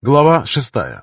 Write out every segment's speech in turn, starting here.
Глава шестая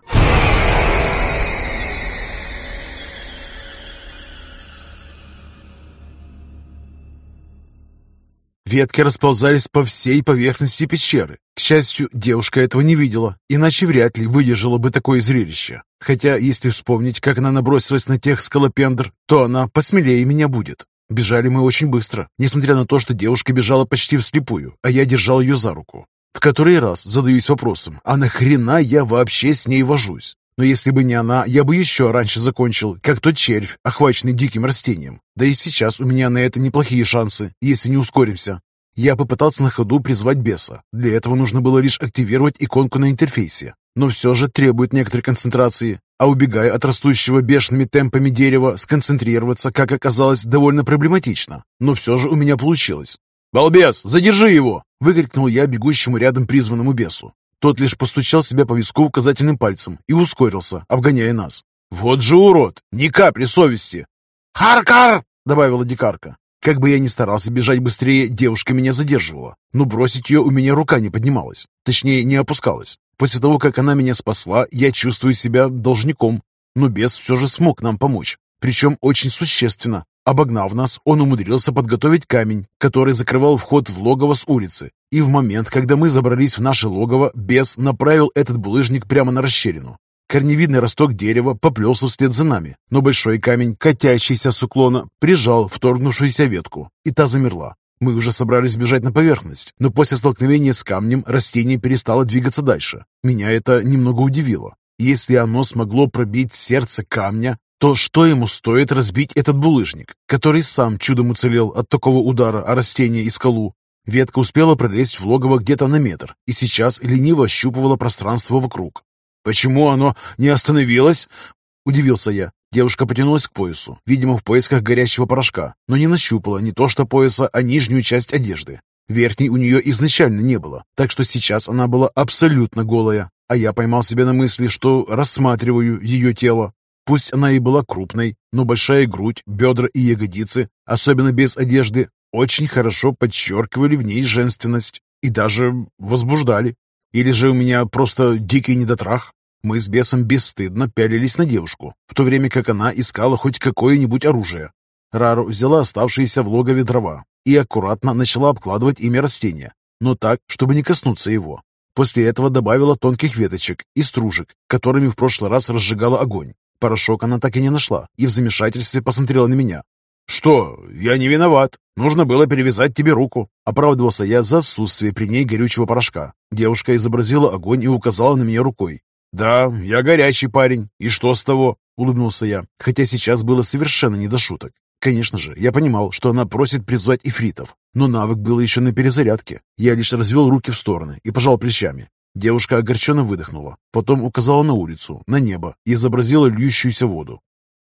Ветки расползались по всей поверхности пещеры. К счастью, девушка этого не видела, иначе вряд ли выдержала бы такое зрелище. Хотя, если вспомнить, как она набросилась на тех скалопендр, то она посмелее меня будет. Бежали мы очень быстро, несмотря на то, что девушка бежала почти вслепую, а я держал ее за руку. В который раз задаюсь вопросом, а нахрена я вообще с ней вожусь? Но если бы не она, я бы еще раньше закончил, как тот червь, охваченный диким растением. Да и сейчас у меня на это неплохие шансы, если не ускоримся. Я попытался на ходу призвать беса. Для этого нужно было лишь активировать иконку на интерфейсе. Но все же требует некоторой концентрации. А убегая от растущего бешеными темпами дерева, сконцентрироваться, как оказалось, довольно проблематично. Но все же у меня получилось. «Балбес, задержи его!» — выкрикнул я бегущему рядом призванному бесу. Тот лишь постучал себя по виску указательным пальцем и ускорился, обгоняя нас. «Вот же урод! Ни капли совести!» «Харкар!» — добавила дикарка. Как бы я ни старался бежать быстрее, девушка меня задерживала. Но бросить ее у меня рука не поднималась. Точнее, не опускалась. После того, как она меня спасла, я чувствую себя должником. Но бес все же смог нам помочь. Причем очень существенно. Обогнав нас, он умудрился подготовить камень, который закрывал вход в логово с улицы. И в момент, когда мы забрались в наше логово, бес направил этот булыжник прямо на расщелину. Корневидный росток дерева поплелся вслед за нами, но большой камень, катящийся с уклона, прижал вторгнувшуюся ветку, и та замерла. Мы уже собрались бежать на поверхность, но после столкновения с камнем растение перестало двигаться дальше. Меня это немного удивило. Если оно смогло пробить сердце камня, то что ему стоит разбить этот булыжник, который сам чудом уцелел от такого удара о растение и скалу? Ветка успела пролезть в логово где-то на метр и сейчас лениво ощупывала пространство вокруг. «Почему оно не остановилось?» – удивился я. Девушка потянулась к поясу, видимо, в поисках горящего порошка, но не нащупала не то что пояса, а нижнюю часть одежды. Верхней у нее изначально не было, так что сейчас она была абсолютно голая, а я поймал себя на мысли, что рассматриваю ее тело. Пусть она и была крупной, но большая грудь, бедра и ягодицы, особенно без одежды, очень хорошо подчеркивали в ней женственность и даже возбуждали. Или же у меня просто дикий недотрах? Мы с бесом бесстыдно пялились на девушку, в то время как она искала хоть какое-нибудь оружие. Рару взяла оставшиеся в логове дрова и аккуратно начала обкладывать ими растения, но так, чтобы не коснуться его. После этого добавила тонких веточек и стружек, которыми в прошлый раз разжигала огонь. Порошок она так и не нашла и в замешательстве посмотрела на меня. «Что? Я не виноват. Нужно было перевязать тебе руку». Оправдывался я за отсутствие при ней горючего порошка. Девушка изобразила огонь и указала на меня рукой. «Да, я горячий парень. И что с того?» — улыбнулся я, хотя сейчас было совершенно не до шуток. Конечно же, я понимал, что она просит призвать ифритов, но навык был еще на перезарядке. Я лишь развел руки в стороны и пожал плечами. Девушка огорченно выдохнула, потом указала на улицу, на небо и изобразила льющуюся воду.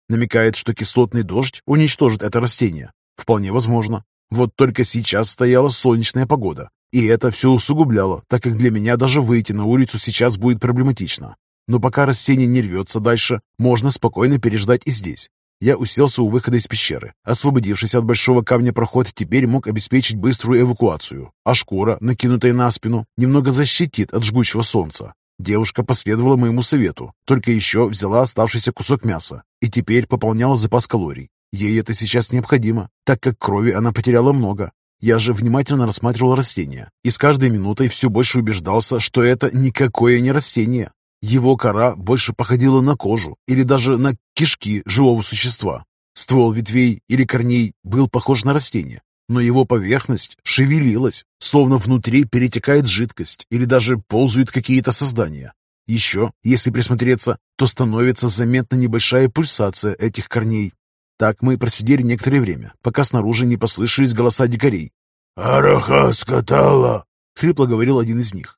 Намекает, что кислотный дождь уничтожит это растение. Вполне возможно. Вот только сейчас стояла солнечная погода, и это все усугубляло, так как для меня даже выйти на улицу сейчас будет проблематично. Но пока растение не рвется дальше, можно спокойно переждать и здесь. Я уселся у выхода из пещеры. Освободившись от большого камня проход теперь мог обеспечить быструю эвакуацию, а шкура, накинутая на спину, немного защитит от жгучего солнца. Девушка последовала моему совету, только еще взяла оставшийся кусок мяса и теперь пополняла запас калорий. Ей это сейчас необходимо, так как крови она потеряла много, я же внимательно рассматривал растение и с каждой минутой все больше убеждался, что это никакое не растение. Его кора больше походила на кожу или даже на кишки живого существа. Ствол ветвей или корней был похож на растение, но его поверхность шевелилась, словно внутри перетекает жидкость или даже ползают какие-то создания. Еще, если присмотреться, то становится заметна небольшая пульсация этих корней, так мы просидели некоторое время, пока снаружи не послышались голоса дикарей. «Араха скатала!» — хрипло говорил один из них.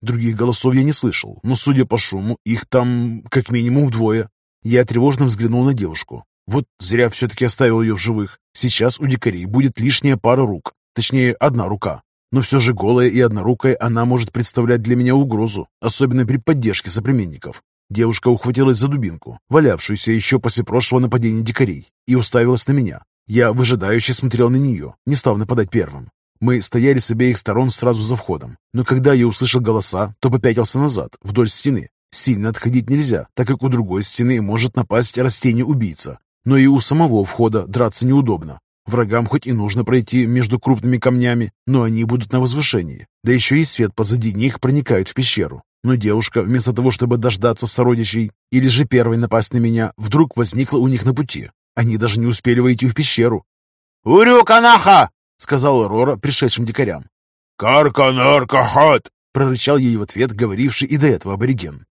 Других голосов я не слышал, но, судя по шуму, их там как минимум двое. Я тревожно взглянул на девушку. Вот зря все-таки оставил ее в живых. Сейчас у дикарей будет лишняя пара рук, точнее, одна рука. Но все же голая и однорукая она может представлять для меня угрозу, особенно при поддержке соплеменников. Девушка ухватилась за дубинку, валявшуюся еще после прошлого нападения дикарей, и уставилась на меня. Я выжидающе смотрел на нее, не став нападать первым. Мы стояли с обеих сторон сразу за входом, но когда я услышал голоса, то попятился назад, вдоль стены. Сильно отходить нельзя, так как у другой стены может напасть растение-убийца. Но и у самого входа драться неудобно. Врагам хоть и нужно пройти между крупными камнями, но они будут на возвышении. Да еще и свет позади них проникает в пещеру. Но девушка, вместо того, чтобы дождаться сородичей или же первой напасть на меня, вдруг возникла у них на пути. Они даже не успели войти в пещеру. «Урюканаха!» — сказал Рора пришедшим дикарям. «Карканаркахат!» — прорычал ей в ответ говоривший и до этого абориген.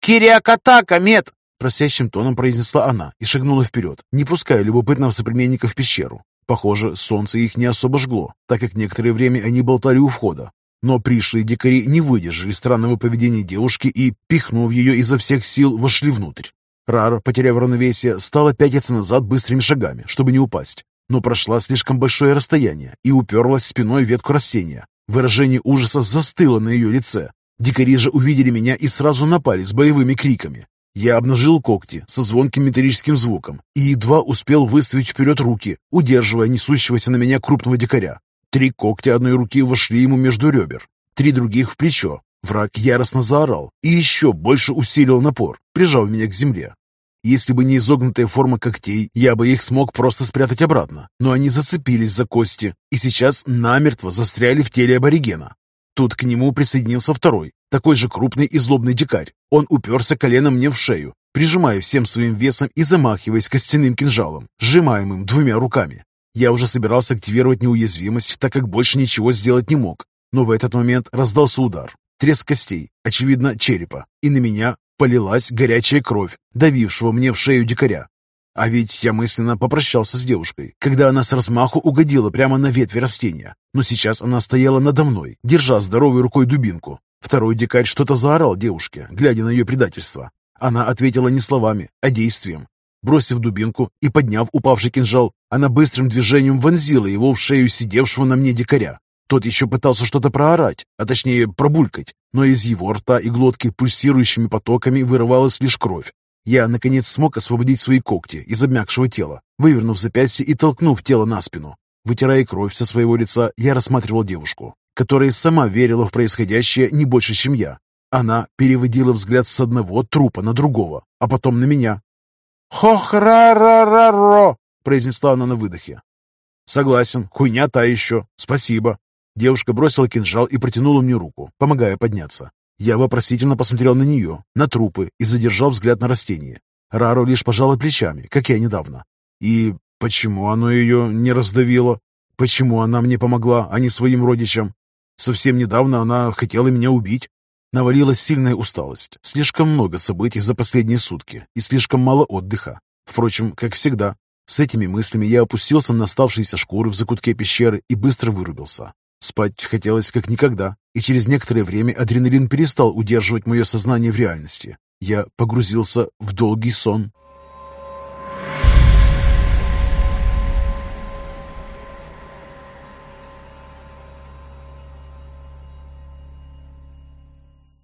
«Кириакатака, мед!» — просящим тоном произнесла она и шагнула вперед, не пуская любопытного соплеменника в пещеру. Похоже, солнце их не особо жгло, так как некоторое время они болтали у входа. Но пришлые дикари не выдержали странного поведения девушки и, пихнув ее изо всех сил, вошли внутрь. Рара, потеряв равновесие, стала пятиться назад быстрыми шагами, чтобы не упасть но прошла слишком большое расстояние и уперлась спиной в ветку растения. Выражение ужаса застыло на ее лице. Дикари же увидели меня и сразу напали с боевыми криками. Я обнажил когти со звонким металлическим звуком и едва успел выставить вперед руки, удерживая несущегося на меня крупного дикаря. Три когтя одной руки вошли ему между ребер, три других в плечо. Враг яростно заорал и еще больше усилил напор, прижав меня к земле. Если бы не изогнутая форма когтей, я бы их смог просто спрятать обратно. Но они зацепились за кости и сейчас намертво застряли в теле аборигена. Тут к нему присоединился второй, такой же крупный и злобный дикарь. Он уперся коленом мне в шею, прижимая всем своим весом и замахиваясь костяным кинжалом, сжимаемым двумя руками. Я уже собирался активировать неуязвимость, так как больше ничего сделать не мог. Но в этот момент раздался удар. Треск костей, очевидно, черепа, и на меня полилась горячая кровь, давившего мне в шею дикаря. А ведь я мысленно попрощался с девушкой, когда она с размаху угодила прямо на ветви растения. Но сейчас она стояла надо мной, держа здоровой рукой дубинку. Второй дикарь что-то заорал девушке, глядя на ее предательство. Она ответила не словами, а действием. Бросив дубинку и подняв упавший кинжал, она быстрым движением вонзила его в шею сидевшего на мне дикаря. Тот еще пытался что-то проорать, а точнее пробулькать, но из его рта и глотки пульсирующими потоками вырывалась лишь кровь. Я, наконец, смог освободить свои когти из обмякшего тела, вывернув запястье и толкнув тело на спину. Вытирая кровь со своего лица, я рассматривал девушку, которая сама верила в происходящее не больше, чем я. Она переводила взгляд с одного трупа на другого, а потом на меня. «Хох-ра-ра-ра-ро!» произнесла она на выдохе. «Согласен, хуйня та еще. Спасибо». Девушка бросила кинжал и протянула мне руку, помогая подняться. Я вопросительно посмотрел на нее, на трупы и задержал взгляд на растение. Рару лишь пожала плечами, как я недавно. И почему оно ее не раздавило? Почему она мне помогла, а не своим родичам? Совсем недавно она хотела меня убить. Навалилась сильная усталость, слишком много событий за последние сутки и слишком мало отдыха. Впрочем, как всегда, с этими мыслями я опустился на оставшиеся шкуры в закутке пещеры и быстро вырубился. Спать хотелось как никогда, и через некоторое время адреналин перестал удерживать мое сознание в реальности. Я погрузился в долгий сон.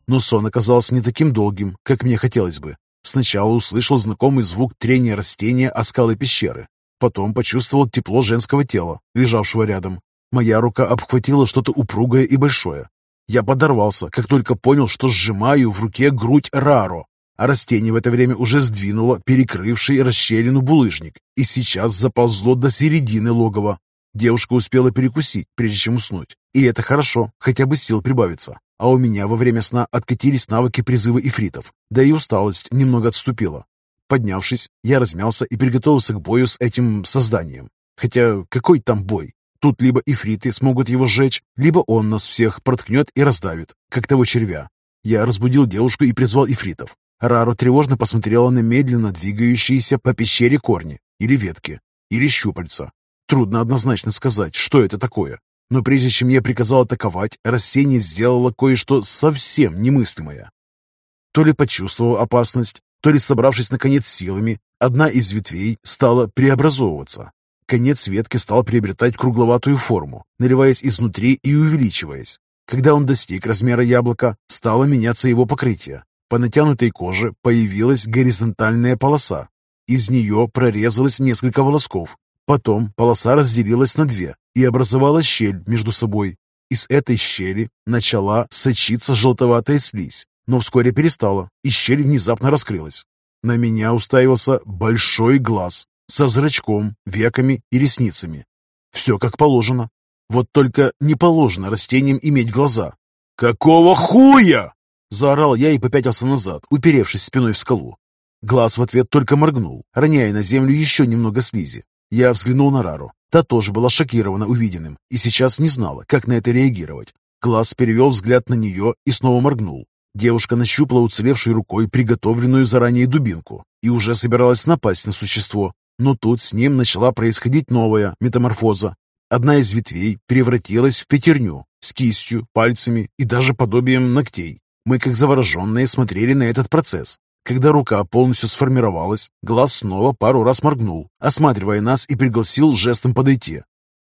Но сон оказался не таким долгим, как мне хотелось бы. Сначала услышал знакомый звук трения растения о скалы пещеры. Потом почувствовал тепло женского тела, лежавшего рядом. Моя рука обхватила что-то упругое и большое. Я подорвался, как только понял, что сжимаю в руке грудь Раро, а растение в это время уже сдвинуло перекрывший расщелину булыжник и сейчас заползло до середины логова. Девушка успела перекусить, прежде чем уснуть. И это хорошо, хотя бы сил прибавится. А у меня во время сна откатились навыки призыва ифритов, да и усталость немного отступила. Поднявшись, я размялся и приготовился к бою с этим созданием. Хотя какой там бой? Тут либо ифриты смогут его сжечь, либо он нас всех проткнет и раздавит, как того червя. Я разбудил девушку и призвал ифритов. Рару тревожно посмотрела на медленно двигающиеся по пещере корни, или ветки, или щупальца. Трудно однозначно сказать, что это такое. Но прежде чем я приказал атаковать, растение сделало кое-что совсем немыслимое. То ли почувствовав опасность, то ли собравшись наконец силами, одна из ветвей стала преобразовываться. Конец ветки стал приобретать кругловатую форму, наливаясь изнутри и увеличиваясь. Когда он достиг размера яблока, стало меняться его покрытие. По натянутой коже появилась горизонтальная полоса. Из нее прорезалось несколько волосков. Потом полоса разделилась на две, и образовала щель между собой. Из этой щели начала сочиться желтоватая слизь, но вскоре перестала, и щель внезапно раскрылась. На меня уставился большой глаз со зрачком, веками и ресницами. Все как положено. Вот только не положено растениям иметь глаза. «Какого хуя?» Заорал я и попятился назад, уперевшись спиной в скалу. Глаз в ответ только моргнул, роняя на землю еще немного слизи. Я взглянул на Рару. Та тоже была шокирована увиденным и сейчас не знала, как на это реагировать. Глаз перевел взгляд на нее и снова моргнул. Девушка нащупала уцелевшей рукой приготовленную заранее дубинку и уже собиралась напасть на существо. Но тут с ним начала происходить новая метаморфоза. Одна из ветвей превратилась в пятерню с кистью, пальцами и даже подобием ногтей. Мы, как завороженные, смотрели на этот процесс. Когда рука полностью сформировалась, глаз снова пару раз моргнул, осматривая нас и пригласил жестом подойти.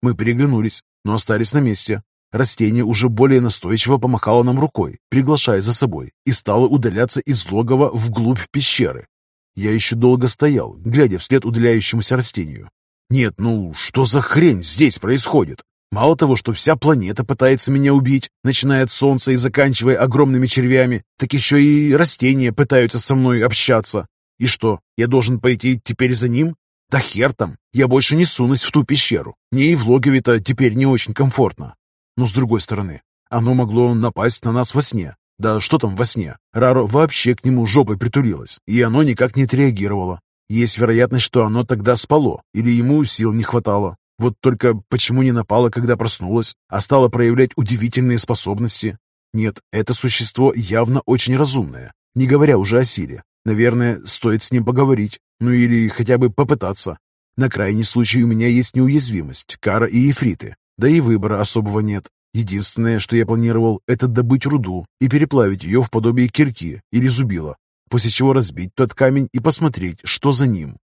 Мы переглянулись, но остались на месте. Растение уже более настойчиво помахало нам рукой, приглашая за собой, и стало удаляться из логова вглубь пещеры. Я еще долго стоял, глядя вслед удаляющемуся растению. Нет, ну что за хрень здесь происходит? Мало того, что вся планета пытается меня убить, начиная от Солнца и заканчивая огромными червями, так еще и растения пытаются со мной общаться. И что, я должен пойти теперь за ним? Да хер там, я больше не сунусь в ту пещеру. Мне и в логове-то теперь не очень комфортно. Но с другой стороны, оно могло напасть на нас во сне. Да что там во сне? Раро вообще к нему жопой притулилась, и оно никак не отреагировало. Есть вероятность, что оно тогда спало, или ему сил не хватало. Вот только почему не напало, когда проснулась, а стала проявлять удивительные способности? Нет, это существо явно очень разумное, не говоря уже о силе. Наверное, стоит с ним поговорить, ну или хотя бы попытаться. На крайний случай у меня есть неуязвимость, кара и ефриты, да и выбора особого нет. Единственное, что я планировал, это добыть руду и переплавить ее в подобие кирки или зубила, после чего разбить тот камень и посмотреть, что за ним.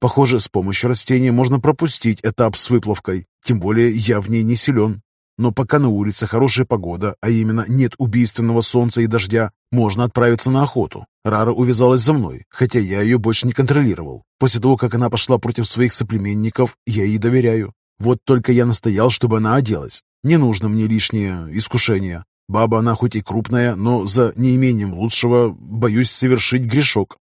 Похоже, с помощью растения можно пропустить этап с выплавкой, тем более я в ней не силен. Но пока на улице хорошая погода, а именно нет убийственного солнца и дождя, можно отправиться на охоту. Рара увязалась за мной, хотя я ее больше не контролировал. После того, как она пошла против своих соплеменников, я ей доверяю. Вот только я настоял, чтобы она оделась. Не нужно мне лишнее искушение. Баба она хоть и крупная, но за неимением лучшего боюсь совершить грешок.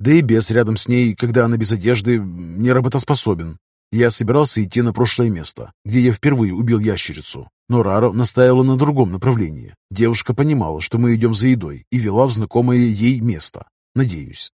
Да и бес рядом с ней, когда она без одежды, не работоспособен. Я собирался идти на прошлое место, где я впервые убил ящерицу, но Раро настаивала на другом направлении. Девушка понимала, что мы идем за едой, и вела в знакомое ей место. Надеюсь.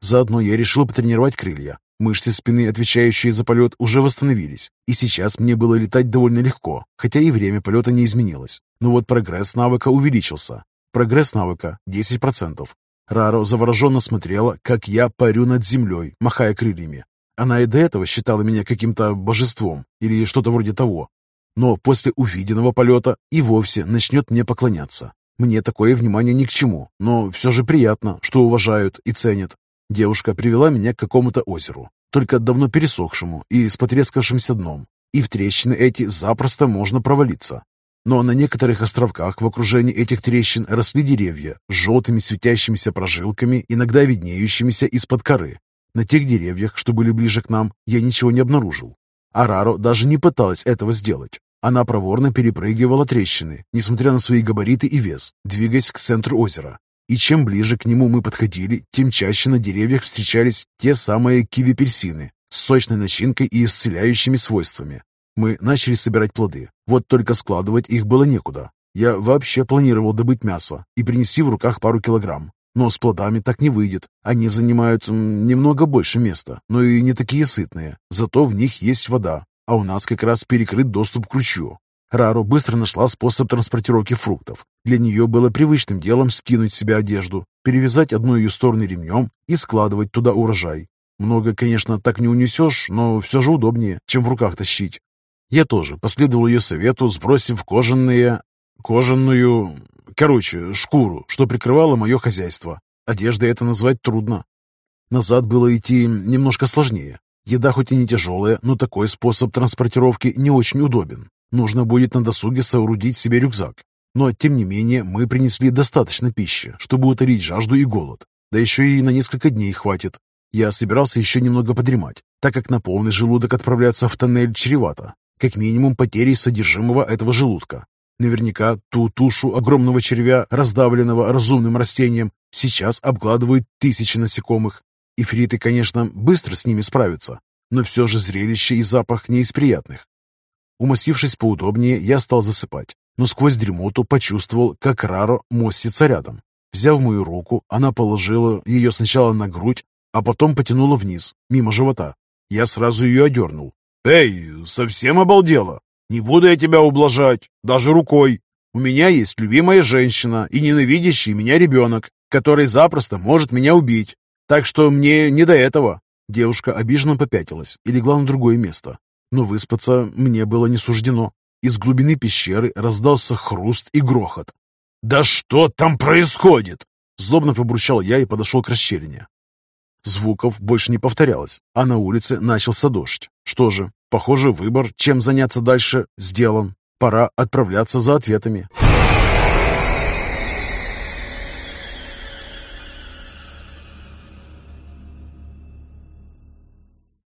Заодно я решил потренировать крылья. Мышцы спины, отвечающие за полет, уже восстановились, и сейчас мне было летать довольно легко, хотя и время полета не изменилось. Но вот прогресс навыка увеличился. Прогресс навыка 10%. Раро завороженно смотрела, как я парю над землей, махая крыльями. Она и до этого считала меня каким-то божеством или что-то вроде того. Но после увиденного полета и вовсе начнет мне поклоняться. Мне такое внимание ни к чему, но все же приятно, что уважают и ценят. Девушка привела меня к какому-то озеру, только давно пересохшему и с потрескавшимся дном. И в трещины эти запросто можно провалиться. Но на некоторых островках в окружении этих трещин росли деревья с желтыми светящимися прожилками, иногда виднеющимися из-под коры. На тех деревьях, что были ближе к нам, я ничего не обнаружил. Араро даже не пыталась этого сделать. Она проворно перепрыгивала трещины, несмотря на свои габариты и вес, двигаясь к центру озера. И чем ближе к нему мы подходили, тем чаще на деревьях встречались те самые киви-персины с сочной начинкой и исцеляющими свойствами. Мы начали собирать плоды, вот только складывать их было некуда. Я вообще планировал добыть мясо и принести в руках пару килограмм. Но с плодами так не выйдет. Они занимают немного больше места, но и не такие сытные. Зато в них есть вода, а у нас как раз перекрыт доступ к ручью. Раро быстро нашла способ транспортировки фруктов. Для нее было привычным делом скинуть себе одежду, перевязать одну ее сторону ремнем и складывать туда урожай. Много, конечно, так не унесешь, но все же удобнее, чем в руках тащить. Я тоже последовал ее совету, сбросив кожаные... кожаную... короче, шкуру, что прикрывало мое хозяйство. Одеждой это назвать трудно. Назад было идти немножко сложнее. Еда хоть и не тяжелая, но такой способ транспортировки не очень удобен. Нужно будет на досуге соорудить себе рюкзак. Но, тем не менее, мы принесли достаточно пищи, чтобы утолить жажду и голод. Да еще и на несколько дней хватит. Я собирался еще немного подремать, так как на полный желудок отправляться в тоннель чревато. как минимум потерей содержимого этого желудка. Наверняка ту тушу огромного червя, раздавленного разумным растением, сейчас обгладывают тысячи насекомых. Ифриты, конечно, быстро с ними справятся, но все же зрелище и запах не из приятных. Умастившись поудобнее, я стал засыпать, но сквозь дремоту почувствовал, как Раро мостится рядом. Взяв мою руку, она положила ее сначала на грудь, а потом потянула вниз, мимо живота. Я сразу ее одернул. «Эй, совсем обалдела? Не буду я тебя ублажать, даже рукой. У меня есть любимая женщина и ненавидящий меня ребенок, который запросто может меня убить. Так что мне не до этого». Девушка обиженно попятилась и легла на другое место. Но выспаться мне было не суждено. Из глубины пещеры раздался хруст и грохот. «Да что там происходит?» Злобно побурчал я и подошел к расщелине. Звуков больше не повторялось, а на улице начался дождь. Что же, похоже, выбор, чем заняться дальше, сделан. Пора отправляться за ответами.